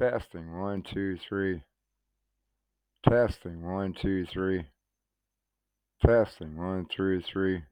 Testing one, two, three. Testing one, two, three. Testing one, two, three.